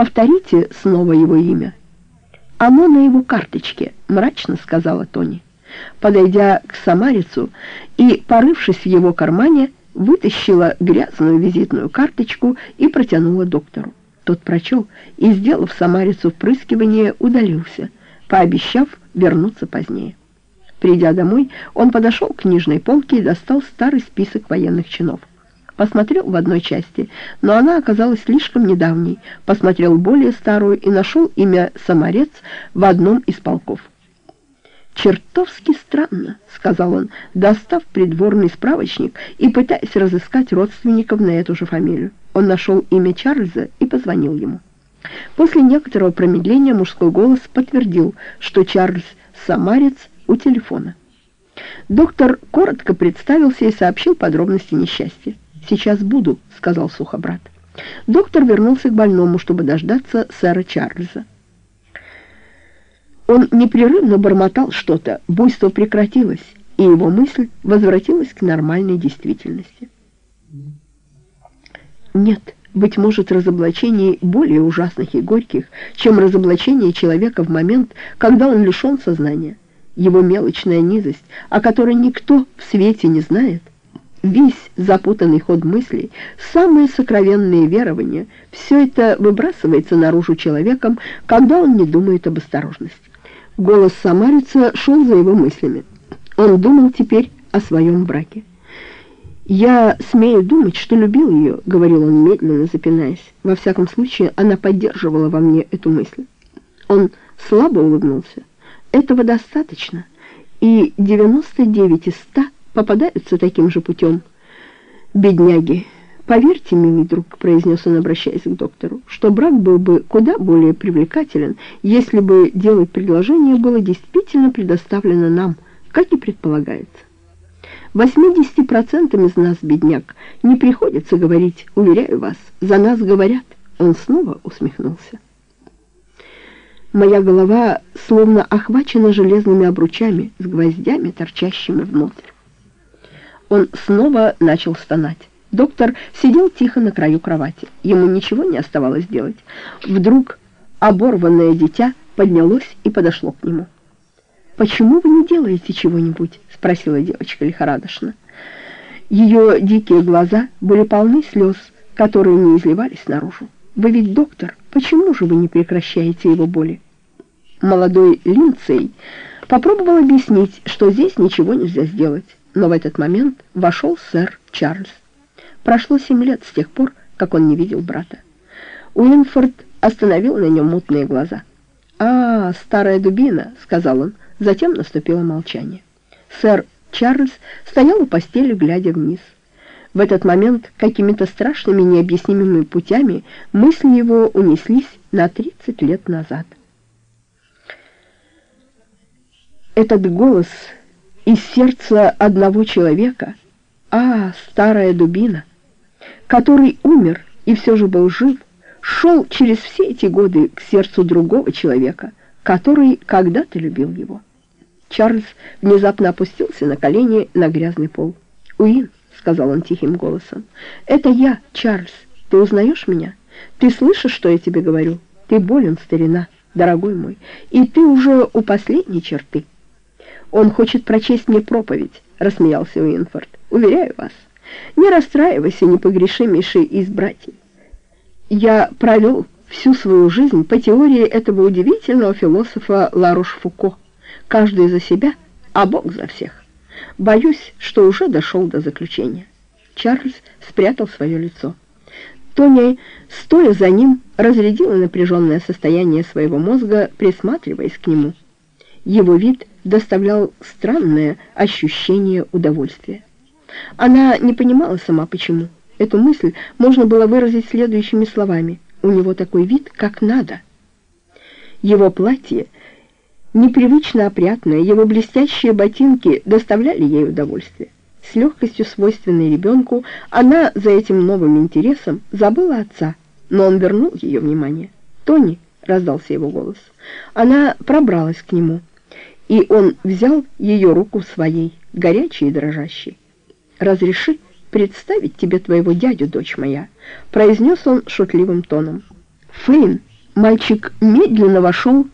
Повторите снова его имя. Оно на его карточке, мрачно сказала Тони. Подойдя к самарицу и, порывшись в его кармане, вытащила грязную визитную карточку и протянула доктору. Тот прочел и, сделав самарицу впрыскивание, удалился, пообещав вернуться позднее. Придя домой, он подошел к книжной полке и достал старый список военных чинов. Посмотрел в одной части, но она оказалась слишком недавней. Посмотрел более старую и нашел имя «Саморец» в одном из полков. «Чертовски странно», — сказал он, достав придворный справочник и пытаясь разыскать родственников на эту же фамилию. Он нашел имя Чарльза и позвонил ему. После некоторого промедления мужской голос подтвердил, что Чарльз Самарец у телефона. Доктор коротко представился и сообщил подробности несчастья. «Сейчас буду», — сказал сухобрат. Доктор вернулся к больному, чтобы дождаться сэра Чарльза. Он непрерывно бормотал что-то, буйство прекратилось, и его мысль возвратилась к нормальной действительности. Нет, быть может, разоблачений более ужасных и горьких, чем разоблачение человека в момент, когда он лишен сознания. Его мелочная низость, о которой никто в свете не знает, весь запутанный ход мыслей, самые сокровенные верования, все это выбрасывается наружу человеком, когда он не думает об осторожности. Голос Самарица шел за его мыслями. Он думал теперь о своем браке. «Я смею думать, что любил ее», — говорил он медленно, запинаясь. Во всяком случае, она поддерживала во мне эту мысль. Он слабо улыбнулся. «Этого достаточно, и 99 из 100 попадаются таким же путем. Бедняги». «Поверьте, милый друг», — произнес он, обращаясь к доктору, «что брак был бы куда более привлекателен, если бы делать предложение было действительно предоставлено нам, как и предполагается. 80% из нас, бедняк, не приходится говорить, уверяю вас, за нас говорят». Он снова усмехнулся. Моя голова словно охвачена железными обручами с гвоздями, торчащими внутрь. Он снова начал стонать. Доктор сидел тихо на краю кровати. Ему ничего не оставалось делать. Вдруг оборванное дитя поднялось и подошло к нему. «Почему вы не делаете чего-нибудь?» — спросила девочка лихорадочно. Ее дикие глаза были полны слез, которые не изливались наружу. «Вы ведь доктор, почему же вы не прекращаете его боли?» Молодой Линдсей попробовал объяснить, что здесь ничего нельзя сделать, но в этот момент вошел сэр Чарльз. Прошло семь лет с тех пор, как он не видел брата. Уинфорд остановил на нем мутные глаза. «А, старая дубина», — сказал он. Затем наступило молчание. Сэр Чарльз стоял у постели, глядя вниз. В этот момент какими-то страшными необъяснимыми путями мысли его унеслись на 30 лет назад. Этот голос из сердца одного человека, а, старая дубина, который умер и все же был жив, шел через все эти годы к сердцу другого человека, который когда-то любил его. Чарльз внезапно опустился на колени на грязный пол. «Уин», — сказал он тихим голосом, — «это я, Чарльз. Ты узнаешь меня? Ты слышишь, что я тебе говорю? Ты болен, старина, дорогой мой, и ты уже у последней черты». «Он хочет прочесть мне проповедь», — рассмеялся Уинфорд. «Уверяю вас». Не расстраивайся, непогрешимейший из братьев. Я провел всю свою жизнь по теории этого удивительного философа Ларуш-Фуко. Каждый за себя, а Бог за всех. Боюсь, что уже дошел до заключения. Чарльз спрятал свое лицо. Тони, стоя за ним, разрядила напряженное состояние своего мозга, присматриваясь к нему. Его вид доставлял странное ощущение удовольствия. Она не понимала сама почему. Эту мысль можно было выразить следующими словами. У него такой вид, как надо. Его платье, непривычно опрятное, его блестящие ботинки доставляли ей удовольствие. С легкостью, свойственной ребенку, она за этим новым интересом забыла отца, но он вернул ее внимание. «Тони!» — раздался его голос. Она пробралась к нему, и он взял ее руку своей, горячей и дрожащей разреши представить тебе твоего дядю, дочь моя», — произнес он шутливым тоном. «Фейн», Мальчик медленно вошел